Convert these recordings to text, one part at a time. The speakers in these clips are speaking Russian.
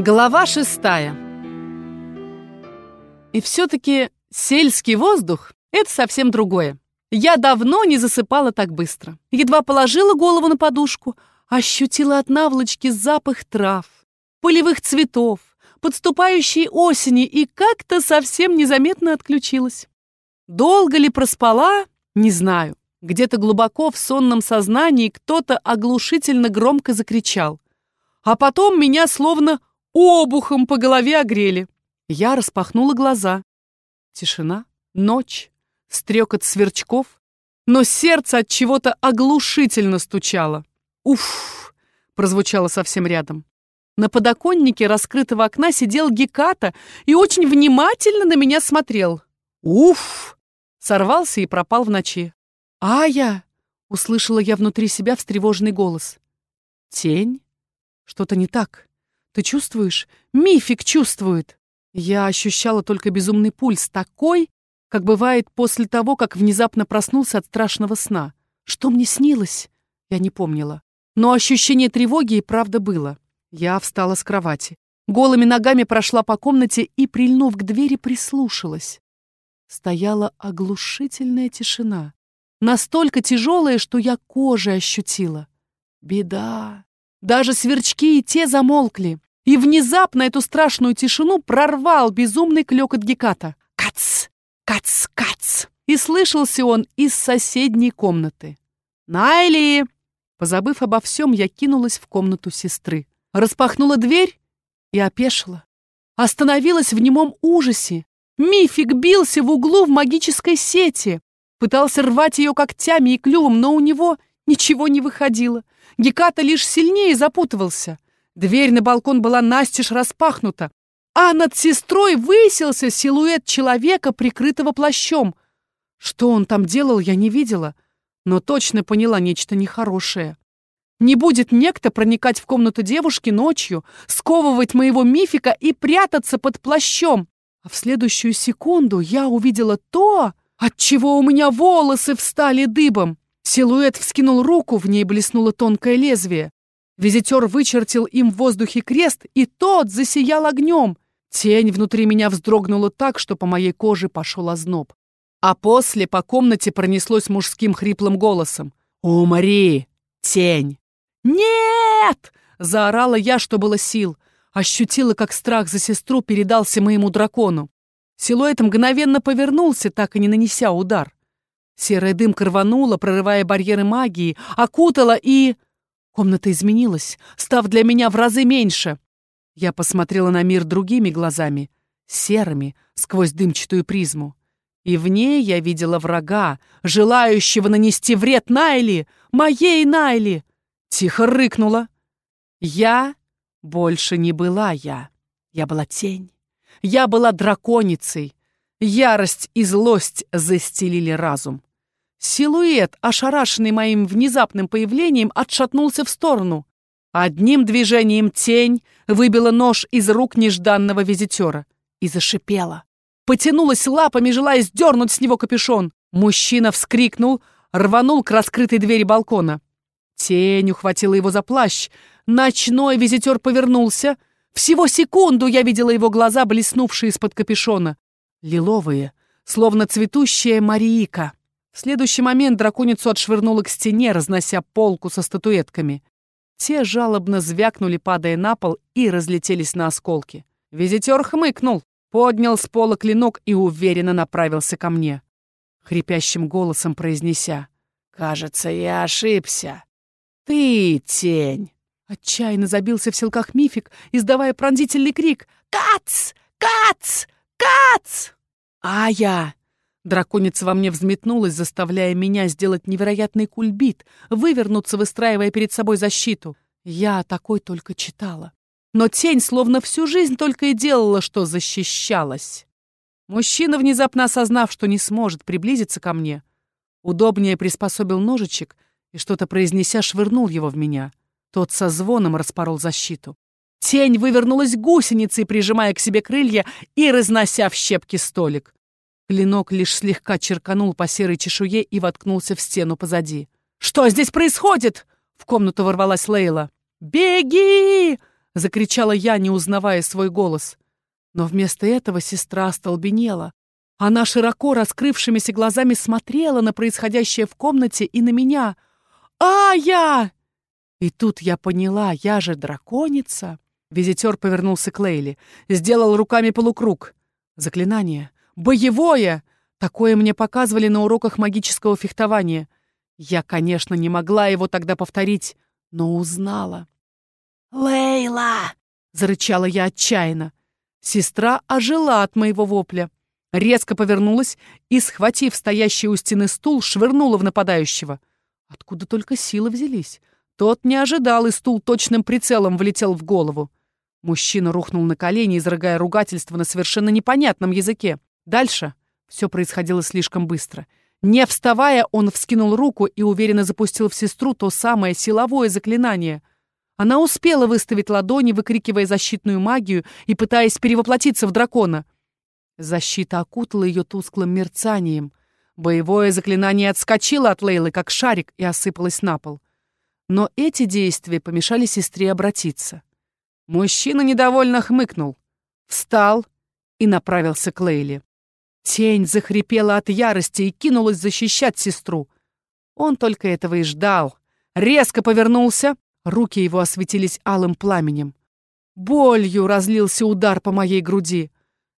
Глава шестая. И все-таки сельский воздух — это совсем другое. Я давно не засыпала так быстро. Едва положила голову на подушку, ощутила от наволочки запах трав, полевых цветов, подступающей осени и как-то совсем незаметно отключилась. Долго ли проспала, не знаю. Где-то глубоко в сонном сознании кто-то оглушительно громко закричал. А потом меня словно обухом по голове огрели. Я распахнула глаза. Тишина, ночь, стрекот сверчков, но сердце от чего-то оглушительно стучало. Уф! прозвучало совсем рядом. На подоконнике раскрытого окна сидел Геката и очень внимательно на меня смотрел. Уф! Сорвался и пропал в ночи. «Ая!» — услышала я внутри себя встревоженный голос. «Тень? Что-то не так. Ты чувствуешь? Мифик чувствует. Я ощущала только безумный пульс, такой, как бывает после того, как внезапно проснулся от страшного сна. Что мне снилось? Я не помнила. Но ощущение тревоги и правда было. Я встала с кровати. Голыми ногами прошла по комнате и, прильнув к двери, прислушалась. Стояла оглушительная тишина. Настолько тяжелая, что я кожей ощутила. Беда. Даже сверчки и те замолкли. И внезапно эту страшную тишину прорвал безумный клёкот Геката. Кац! Кац! Кац! И слышался он из соседней комнаты. «Найли!» Позабыв обо всем, я кинулась в комнату сестры. Распахнула дверь и опешила. Остановилась в немом ужасе. Мифик бился в углу в магической сети. Пытался рвать ее когтями и клювом, но у него ничего не выходило. Геката лишь сильнее запутывался. Дверь на балкон была настежь распахнута, а над сестрой высился силуэт человека, прикрытого плащом. Что он там делал, я не видела, но точно поняла нечто нехорошее. Не будет некто проникать в комнату девушки ночью, сковывать моего мифика и прятаться под плащом. А в следующую секунду я увидела то, от чего у меня волосы встали дыбом. Силуэт вскинул руку, в ней блеснуло тонкое лезвие. Визитер вычертил им в воздухе крест, и тот засиял огнем. Тень внутри меня вздрогнула так, что по моей коже пошел озноб. А после по комнате пронеслось мужским хриплым голосом. «Умри! Тень!» «Нет!» — заорала я, что было сил. Ощутила, как страх за сестру передался моему дракону. Силуэт мгновенно повернулся, так и не нанеся удар. Серая дымка рванула, прорывая барьеры магии, окутала и... Комната изменилась, став для меня в разы меньше. Я посмотрела на мир другими глазами, серыми, сквозь дымчатую призму. И в ней я видела врага, желающего нанести вред Найли, моей Найли. Тихо рыкнула. Я больше не была я. Я была тень. Я была драконицей. Ярость и злость застелили разум. Силуэт, ошарашенный моим внезапным появлением, отшатнулся в сторону. Одним движением тень выбила нож из рук нежданного визитера и зашипела. Потянулась лапами, желая сдернуть с него капюшон. Мужчина вскрикнул, рванул к раскрытой двери балкона. Тень ухватила его за плащ. Ночной визитер повернулся. Всего секунду я видела его глаза, блеснувшие из-под капюшона. Лиловые, словно цветущая Мариика. Следующий момент драконицу отшвырнула к стене, разнося полку со статуэтками. Те жалобно звякнули, падая на пол, и разлетелись на осколки. Визитер хмыкнул, поднял с пола клинок и уверенно направился ко мне, хрипящим голосом произнеся. «Кажется, я ошибся. Ты тень!» Отчаянно забился в селках мифик, издавая пронзительный крик «Кац! Кац! Кац!» «А я!» Драконица во мне взметнулась, заставляя меня сделать невероятный кульбит, вывернуться, выстраивая перед собой защиту. Я такой только читала. Но тень словно всю жизнь только и делала, что защищалась. Мужчина, внезапно осознав, что не сможет приблизиться ко мне, удобнее приспособил ножичек и, что-то произнеся, швырнул его в меня. Тот со звоном распорол защиту. Тень вывернулась гусеницей, прижимая к себе крылья и разнося в щепки столик. Клинок лишь слегка черканул по серой чешуе и воткнулся в стену позади. «Что здесь происходит?» — в комнату ворвалась Лейла. «Беги!» — закричала я, не узнавая свой голос. Но вместо этого сестра остолбенела. Она широко раскрывшимися глазами смотрела на происходящее в комнате и на меня. «А, я!» И тут я поняла, я же драконица. Визитер повернулся к Лейли, сделал руками полукруг. Заклинание. Боевое! Такое мне показывали на уроках магического фехтования. Я, конечно, не могла его тогда повторить, но узнала. «Лейла!» — зарычала я отчаянно. Сестра ожила от моего вопля. Резко повернулась и, схватив стоящий у стены стул, швырнула в нападающего. Откуда только силы взялись? Тот не ожидал, и стул точным прицелом влетел в голову. Мужчина рухнул на колени, изрыгая ругательство на совершенно непонятном языке. Дальше все происходило слишком быстро. Не вставая, он вскинул руку и уверенно запустил в сестру то самое силовое заклинание. Она успела выставить ладони, выкрикивая защитную магию и пытаясь перевоплотиться в дракона. Защита окутала ее тусклым мерцанием. Боевое заклинание отскочило от Лейлы, как шарик, и осыпалось на пол. Но эти действия помешали сестре обратиться. Мужчина недовольно хмыкнул, встал и направился к Лейле. Тень захрипела от ярости и кинулась защищать сестру. Он только этого и ждал. Резко повернулся, руки его осветились алым пламенем. Болью разлился удар по моей груди.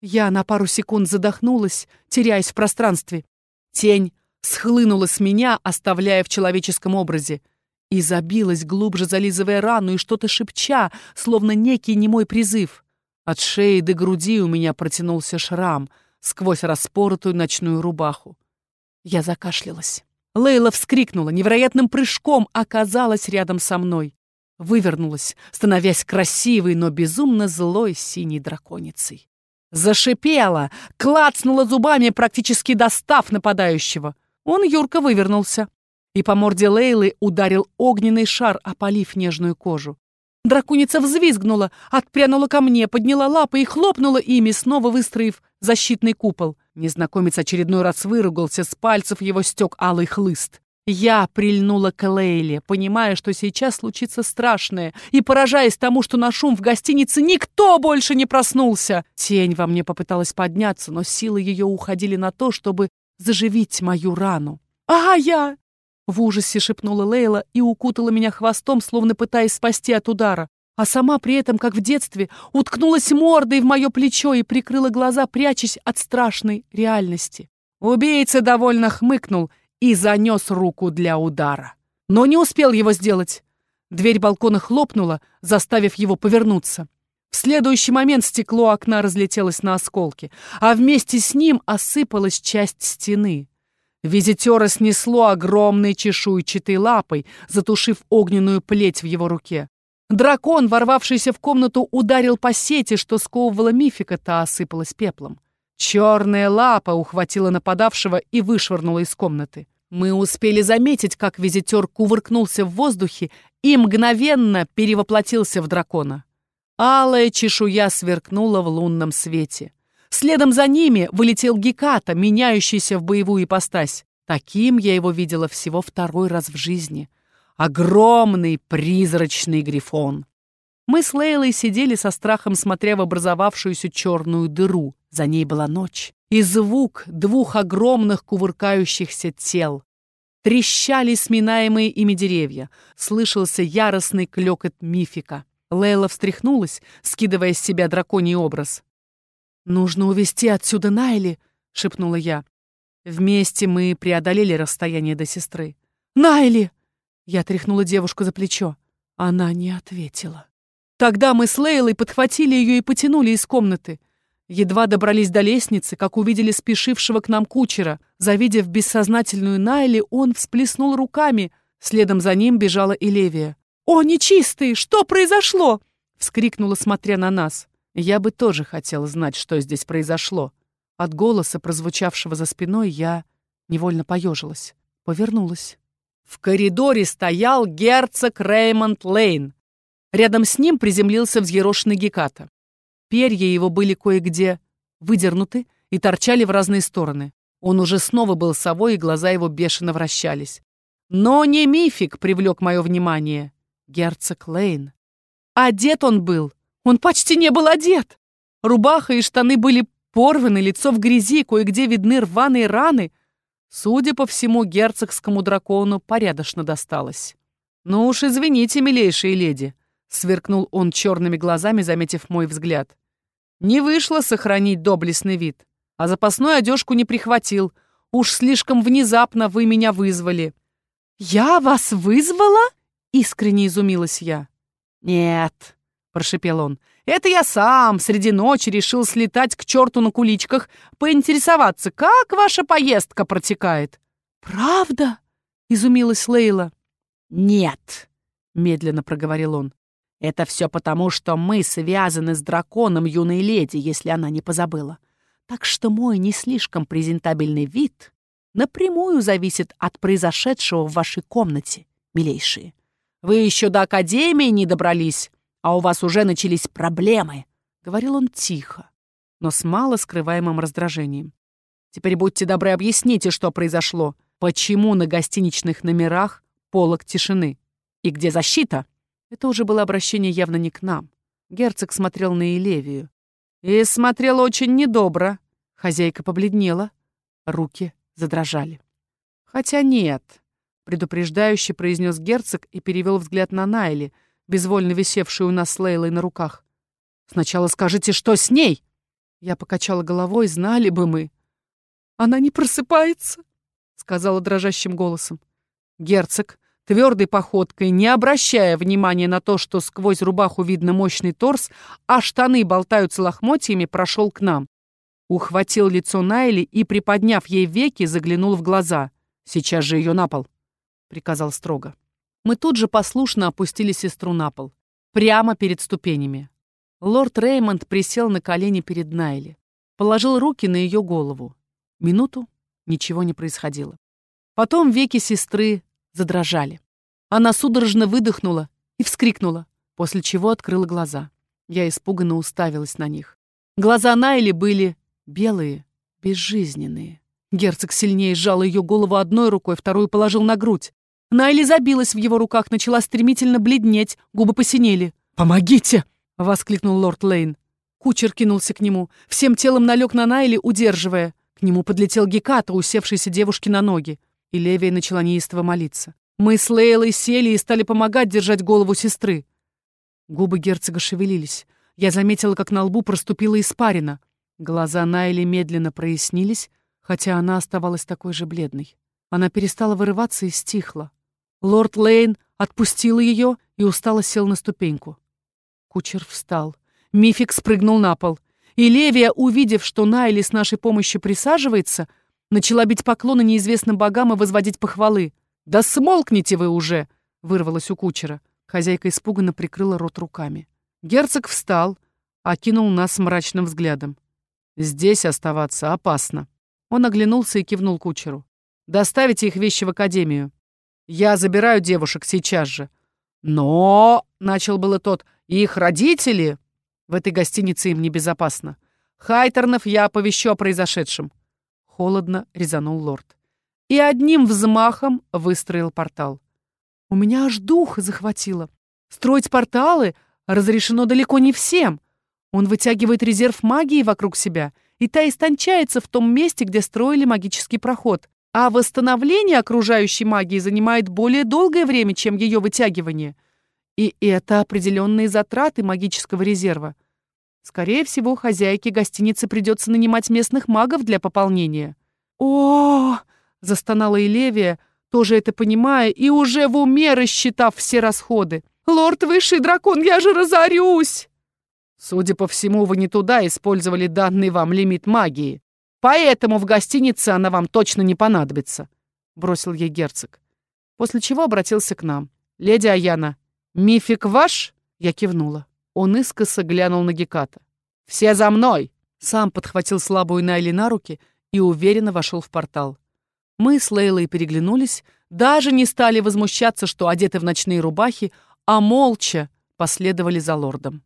Я на пару секунд задохнулась, теряясь в пространстве. Тень схлынула с меня, оставляя в человеческом образе — и забилась глубже, зализывая рану и что-то шепча, словно некий немой призыв. От шеи до груди у меня протянулся шрам сквозь распоротую ночную рубаху. Я закашлялась. Лейла вскрикнула, невероятным прыжком оказалась рядом со мной. Вывернулась, становясь красивой, но безумно злой синей драконицей. Зашипела, клацнула зубами, практически достав нападающего. Он юрко вывернулся и по морде Лейлы ударил огненный шар, опалив нежную кожу. Дракуница взвизгнула, отпрянула ко мне, подняла лапы и хлопнула ими, снова выстроив защитный купол. Незнакомец очередной раз выругался, с пальцев его стек алый хлыст. Я прильнула к Лейле, понимая, что сейчас случится страшное, и поражаясь тому, что на шум в гостинице никто больше не проснулся. Тень во мне попыталась подняться, но силы ее уходили на то, чтобы заживить мою рану. «А я!» В ужасе шепнула Лейла и укутала меня хвостом, словно пытаясь спасти от удара. А сама при этом, как в детстве, уткнулась мордой в мое плечо и прикрыла глаза, прячась от страшной реальности. Убийца довольно хмыкнул и занес руку для удара. Но не успел его сделать. Дверь балкона хлопнула, заставив его повернуться. В следующий момент стекло окна разлетелось на осколки, а вместе с ним осыпалась часть стены. Визитера снесло огромной чешуйчатой лапой, затушив огненную плеть в его руке. Дракон, ворвавшийся в комнату, ударил по сети, что сковывала мифика, та осыпалась пеплом. Черная лапа ухватила нападавшего и вышвырнула из комнаты. Мы успели заметить, как визитер кувыркнулся в воздухе и мгновенно перевоплотился в дракона. Алая чешуя сверкнула в лунном свете. Следом за ними вылетел Геката, меняющийся в боевую ипостась. Таким я его видела всего второй раз в жизни. Огромный призрачный грифон. Мы с Лейлой сидели со страхом, смотря в образовавшуюся черную дыру. За ней была ночь. И звук двух огромных кувыркающихся тел. Трещали сминаемые ими деревья. Слышался яростный клёкот мифика. Лейла встряхнулась, скидывая с себя драконий образ. «Нужно увести отсюда Найли», — шепнула я. Вместе мы преодолели расстояние до сестры. «Найли!» Я тряхнула девушку за плечо. Она не ответила. Тогда мы с Лейлой подхватили ее и потянули из комнаты. Едва добрались до лестницы, как увидели спешившего к нам кучера. Завидев бессознательную Найли, он всплеснул руками. Следом за ним бежала и Левия. «О, нечистые! Что произошло?» — вскрикнула, смотря на нас. Я бы тоже хотела знать, что здесь произошло. От голоса, прозвучавшего за спиной, я невольно поежилась. Повернулась. В коридоре стоял герцог Реймонд Лейн. Рядом с ним приземлился взъерошенный Геката. Перья его были кое-где выдернуты и торчали в разные стороны. Он уже снова был совой, и глаза его бешено вращались. Но не мифик привлек мое внимание. Герцог Лейн. Одет он был. Он почти не был одет. Рубаха и штаны были порваны, лицо в грязи, кое-где видны рваные раны. Судя по всему, герцогскому дракону порядочно досталось. «Ну уж извините, милейшие леди», — сверкнул он черными глазами, заметив мой взгляд. «Не вышло сохранить доблестный вид, а запасную одежку не прихватил. Уж слишком внезапно вы меня вызвали». «Я вас вызвала?» — искренне изумилась я. «Нет», — прошепел он, — «это я сам среди ночи решил слетать к черту на куличках, поинтересоваться, как ваша поездка протекает». «Правда?» — изумилась Лейла. «Нет», — медленно проговорил он. «Это все потому, что мы связаны с драконом юной леди, если она не позабыла. Так что мой не слишком презентабельный вид напрямую зависит от произошедшего в вашей комнате, милейшие. Вы еще до академии не добрались, а у вас уже начались проблемы», — говорил он тихо, но с мало скрываемым раздражением. «Теперь будьте добры, объясните, что произошло. Почему на гостиничных номерах полог тишины? И где защита?» Это уже было обращение явно не к нам. Герцог смотрел на Елевию. И смотрел очень недобро. Хозяйка побледнела. Руки задрожали. «Хотя нет», — предупреждающе произнес герцог и перевел взгляд на Найли, безвольно висевшую у нас с Лейлой на руках. «Сначала скажите, что с ней?» Я покачала головой, знали бы мы. «Она не просыпается», — сказала дрожащим голосом. Герцог, твердой походкой, не обращая внимания на то, что сквозь рубаху видно мощный торс, а штаны болтаются лохмотьями, прошел к нам. Ухватил лицо Найли и, приподняв ей веки, заглянул в глаза. «Сейчас же ее на пол», — приказал строго. Мы тут же послушно опустили сестру на пол. Прямо перед ступенями. Лорд Реймонд присел на колени перед Найли. Положил руки на ее голову. Минуту ничего не происходило. Потом веки сестры задрожали. Она судорожно выдохнула и вскрикнула, после чего открыла глаза. Я испуганно уставилась на них. Глаза Найли были Белые, безжизненные. Герцог сильнее сжал ее голову одной рукой, вторую положил на грудь. Найли забилась в его руках, начала стремительно бледнеть, губы посинели. «Помогите!» — воскликнул лорд Лейн. Кучер кинулся к нему, всем телом налег на Найли, удерживая. К нему подлетел Геката, усевшийся девушке на ноги. И Левия начала неистово молиться. Мы с Лейлой сели и стали помогать держать голову сестры. Губы герцога шевелились. Я заметила, как на лбу проступила испарина. Глаза Найли медленно прояснились, хотя она оставалась такой же бледной. Она перестала вырываться и стихла. Лорд Лейн отпустил ее и устало сел на ступеньку. Кучер встал. Мифик спрыгнул на пол. И Левия, увидев, что Найли с нашей помощью присаживается, начала бить поклоны неизвестным богам и возводить похвалы. «Да смолкните вы уже!» — вырвалось у кучера. Хозяйка испуганно прикрыла рот руками. Герцог встал, окинул нас мрачным взглядом. Здесь оставаться опасно. Он оглянулся и кивнул кучеру. Доставите их вещи в академию. Я забираю девушек сейчас же. Но, — начал было тот, — их родители... В этой гостинице им небезопасно. Хайтернов я оповещу о произошедшем. Холодно резанул лорд. И одним взмахом выстроил портал. У меня аж дух захватило. Строить порталы разрешено далеко не всем. Он вытягивает резерв магии вокруг себя, и та истончается в том месте, где строили магический проход. А восстановление окружающей магии занимает более долгое время, чем ее вытягивание. И это определенные затраты магического резерва. Скорее всего, хозяйке гостиницы придется нанимать местных магов для пополнения. о, застонала Элевия, тоже это понимая и уже в уме рассчитав все расходы. «Лорд Высший Дракон, я же разорюсь!» Судя по всему, вы не туда использовали данный вам лимит магии. Поэтому в гостинице она вам точно не понадобится», — бросил ей герцог. После чего обратился к нам. «Леди Аяна, мифик ваш?» Я кивнула. Он искоса глянул на Геката. «Все за мной!» Сам подхватил слабую Найли на руки и уверенно вошел в портал. Мы с Лейлой переглянулись, даже не стали возмущаться, что одеты в ночные рубахи, а молча последовали за лордом.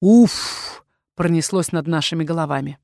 «Уф!» — пронеслось над нашими головами.